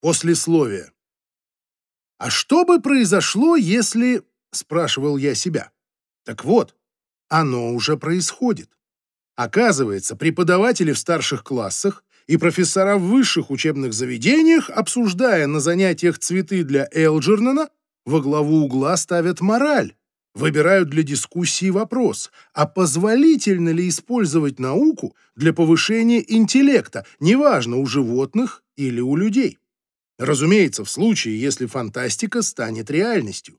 Послесловие. А что бы произошло, если... Спрашивал я себя. Так вот, оно уже происходит. Оказывается, преподаватели в старших классах и профессора в высших учебных заведениях, обсуждая на занятиях цветы для Элджернона, во главу угла ставят мораль, выбирают для дискуссии вопрос, а позволительно ли использовать науку для повышения интеллекта, неважно, у животных или у людей. Разумеется, в случае, если фантастика станет реальностью.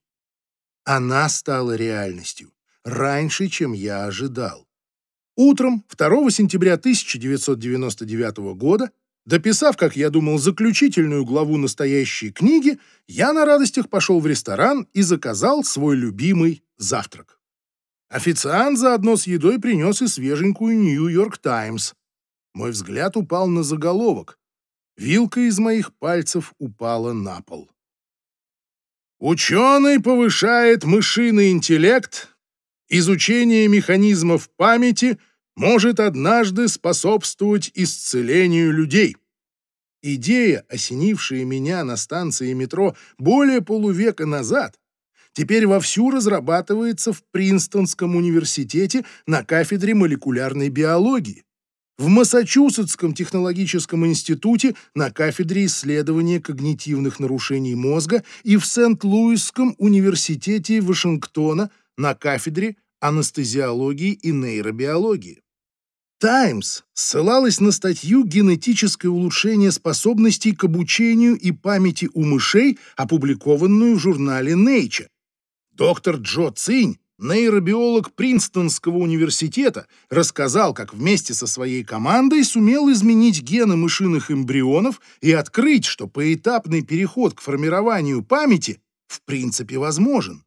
Она стала реальностью раньше, чем я ожидал. Утром 2 сентября 1999 года, дописав, как я думал, заключительную главу настоящей книги, я на радостях пошел в ресторан и заказал свой любимый завтрак. Официант заодно с едой принес и свеженькую «Нью-Йорк Таймс». Мой взгляд упал на заголовок. Вилка из моих пальцев упала на пол. Ученый повышает мышиный интеллект. Изучение механизмов памяти может однажды способствовать исцелению людей. Идея, осенившая меня на станции метро более полувека назад, теперь вовсю разрабатывается в Принстонском университете на кафедре молекулярной биологии в Массачусетском технологическом институте на кафедре исследования когнитивных нарушений мозга и в Сент-Луисском университете Вашингтона на кафедре анестезиологии и нейробиологии. «Таймс» ссылалась на статью «Генетическое улучшение способностей к обучению и памяти у мышей», опубликованную в журнале Nature. Доктор Джо Цинь нейробиолог Принстонского университета, рассказал, как вместе со своей командой сумел изменить гены мышиных эмбрионов и открыть, что поэтапный переход к формированию памяти в принципе возможен.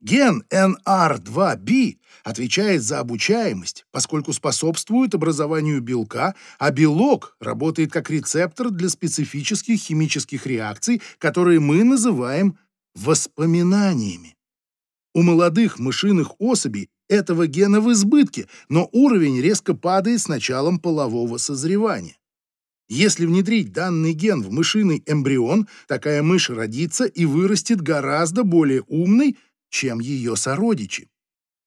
Ген NR2B отвечает за обучаемость, поскольку способствует образованию белка, а белок работает как рецептор для специфических химических реакций, которые мы называем воспоминаниями. У молодых мышиных особей этого гена в избытке, но уровень резко падает с началом полового созревания. Если внедрить данный ген в мышиный эмбрион, такая мышь родится и вырастет гораздо более умной, чем ее сородичи.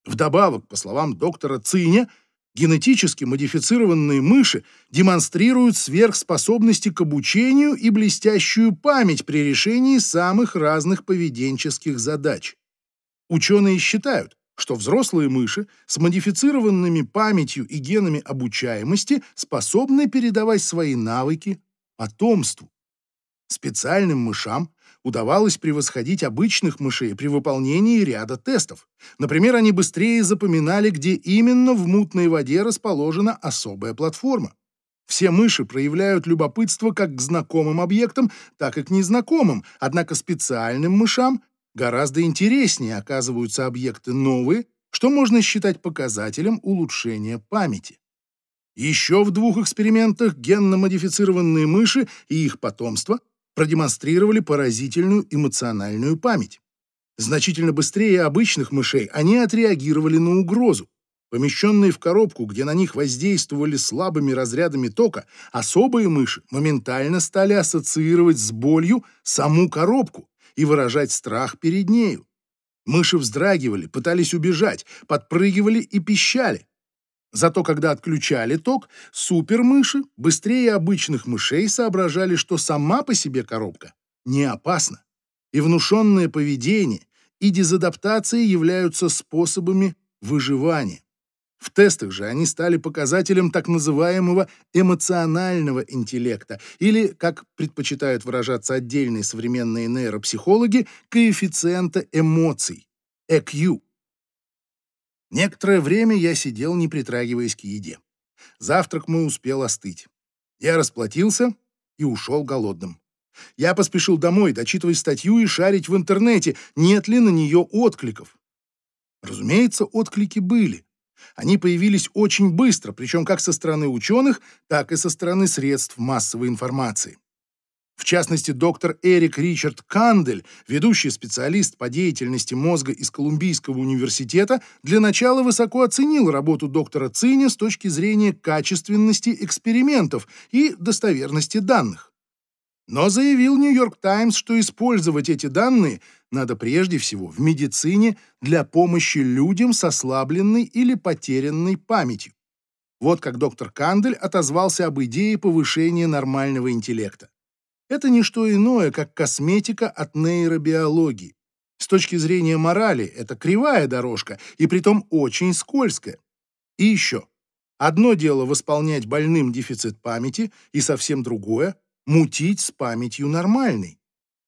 Вдобавок, по словам доктора Циня, генетически модифицированные мыши демонстрируют сверхспособности к обучению и блестящую память при решении самых разных поведенческих задач. Ученые считают, что взрослые мыши с модифицированными памятью и генами обучаемости способны передавать свои навыки потомству. Специальным мышам удавалось превосходить обычных мышей при выполнении ряда тестов. Например, они быстрее запоминали, где именно в мутной воде расположена особая платформа. Все мыши проявляют любопытство как к знакомым объектам, так и к незнакомым, однако специальным мышам гораздо интереснее оказываются объекты новые, что можно считать показателем улучшения памяти. Еще в двух экспериментах генно-модифицированные мыши и их потомство продемонстрировали поразительную эмоциональную память. Значительно быстрее обычных мышей они отреагировали на угрозу. Помещенные в коробку, где на них воздействовали слабыми разрядами тока, особые мыши моментально стали ассоциировать с болью саму коробку, и выражать страх перед нею. Мыши вздрагивали, пытались убежать, подпрыгивали и пищали. Зато когда отключали ток, супермыши быстрее обычных мышей соображали, что сама по себе коробка не опасна. И внушенное поведение, и дезадаптация являются способами выживания. В тестах же они стали показателем так называемого эмоционального интеллекта, или, как предпочитают выражаться отдельные современные нейропсихологи, коэффициента эмоций, EQ. Некоторое время я сидел, не притрагиваясь к еде. Завтрак мой успел остыть. Я расплатился и ушел голодным. Я поспешил домой, дочитывать статью и шарить в интернете, нет ли на нее откликов. Разумеется, отклики были. Они появились очень быстро, причем как со стороны ученых, так и со стороны средств массовой информации. В частности, доктор Эрик Ричард Кандель, ведущий специалист по деятельности мозга из Колумбийского университета, для начала высоко оценил работу доктора Циня с точки зрения качественности экспериментов и достоверности данных. Но заявил Нью-Йорк Таймс, что использовать эти данные надо прежде всего в медицине для помощи людям с ослабленной или потерянной памятью. Вот как доктор Кандель отозвался об идее повышения нормального интеллекта. Это не что иное, как косметика от нейробиологии. С точки зрения морали, это кривая дорожка, и притом очень скользкая. И еще. Одно дело восполнять больным дефицит памяти, и совсем другое — мутить с памятью нормальной.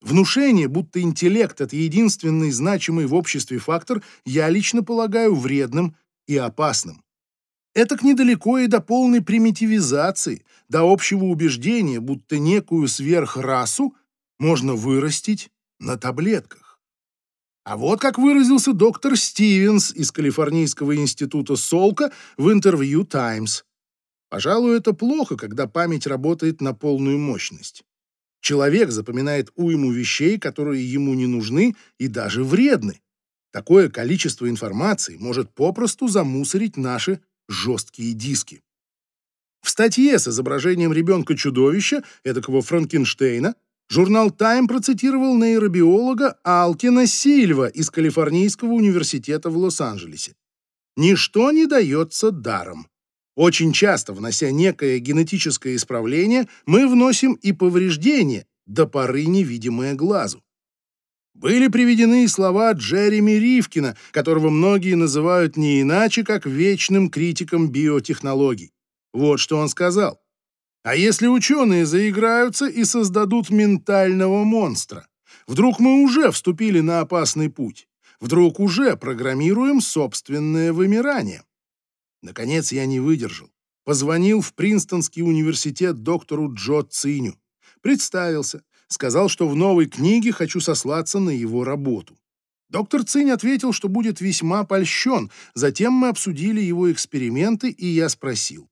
Внушение, будто интеллект — это единственный значимый в обществе фактор, я лично полагаю вредным и опасным. Это к недалеко и до полной примитивизации, до общего убеждения, будто некую сверхрасу можно вырастить на таблетках. А вот как выразился доктор Стивенс из Калифорнийского института Солка в интервью «Таймс». Пожалуй, это плохо, когда память работает на полную мощность. Человек запоминает уйму вещей, которые ему не нужны и даже вредны. Такое количество информации может попросту замусорить наши жесткие диски. В статье с изображением ребенка-чудовища, эдакого Франкенштейна, журнал Time процитировал нейробиолога Алкина Сильва из Калифорнийского университета в Лос-Анджелесе. Ничто не дается даром. Очень часто, внося некое генетическое исправление, мы вносим и повреждения, до поры невидимое глазу. Были приведены слова Джереми Ривкина, которого многие называют не иначе, как вечным критиком биотехнологий. Вот что он сказал. А если ученые заиграются и создадут ментального монстра? Вдруг мы уже вступили на опасный путь? Вдруг уже программируем собственное вымирание? Наконец я не выдержал. Позвонил в Принстонский университет доктору Джо Циню. Представился, сказал, что в новой книге хочу сослаться на его работу. Доктор Цинь ответил, что будет весьма польщен. Затем мы обсудили его эксперименты, и я спросил.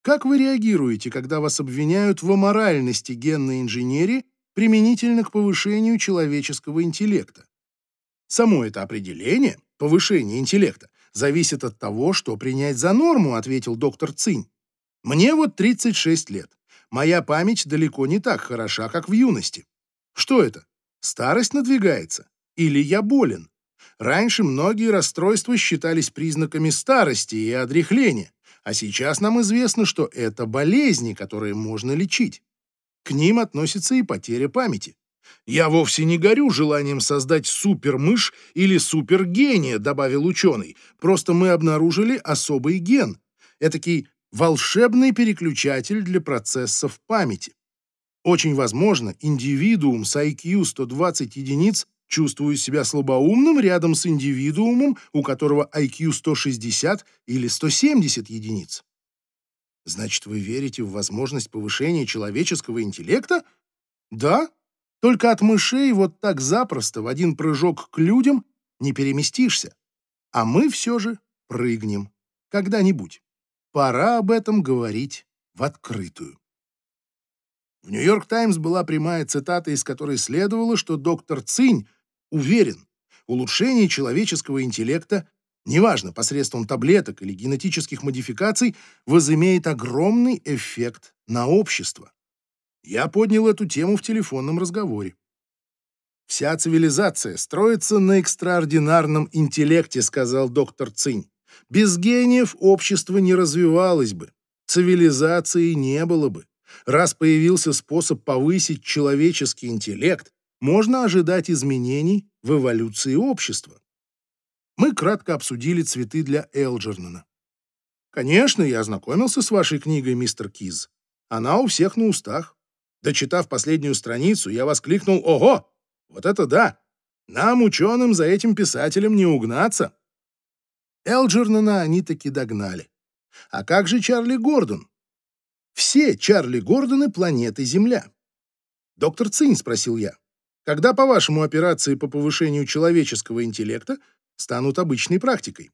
Как вы реагируете, когда вас обвиняют в аморальности генной инженерии применительно к повышению человеческого интеллекта? Само это определение, повышение интеллекта, зависит от того, что принять за норму, ответил доктор Цинь. Мне вот 36 лет. Моя память далеко не так хороша, как в юности. Что это? Старость надвигается? Или я болен? Раньше многие расстройства считались признаками старости и одряхления, а сейчас нам известно, что это болезни, которые можно лечить. К ним относится и потеря памяти. Я вовсе не горю желанием создать супермышь или супергения, добавил ученый. Просто мы обнаружили особый ген, этакий волшебный переключатель для процессов памяти. Очень возможно, индивидуум с IQ 120 единиц чувствует себя слабоумным рядом с индивидуумом, у которого IQ 160 или 170 единиц. Значит, вы верите в возможность повышения человеческого интеллекта? Да, только от мышей вот так запросто в один прыжок к людям не переместишься. А мы все же прыгнем. Когда-нибудь. Пора об этом говорить в открытую. В «Нью-Йорк Таймс» была прямая цитата, из которой следовало, что доктор Цинь уверен, улучшение человеческого интеллекта, неважно, посредством таблеток или генетических модификаций, возымеет огромный эффект на общество. Я поднял эту тему в телефонном разговоре. «Вся цивилизация строится на экстраординарном интеллекте», — сказал доктор Цинь. «Без гениев общество не развивалось бы, цивилизации не было бы. Раз появился способ повысить человеческий интеллект, можно ожидать изменений в эволюции общества». Мы кратко обсудили цветы для Элджернона. «Конечно, я ознакомился с вашей книгой, мистер Киз. Она у всех на устах. Дочитав последнюю страницу, я воскликнул «Ого! Вот это да! Нам, ученым, за этим писателем не угнаться!» Элджернона они таки догнали. А как же Чарли Гордон? Все Чарли Гордоны планеты Земля. «Доктор Цинь», — спросил я, — «когда, по-вашему, операции по повышению человеческого интеллекта станут обычной практикой?»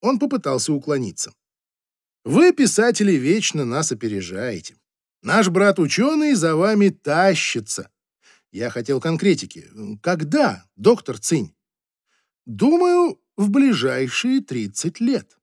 Он попытался уклониться. «Вы, писатели, вечно нас опережаете. Наш брат-ученый за вами тащится. Я хотел конкретики. Когда, доктор Цинь? Думаю, в ближайшие 30 лет.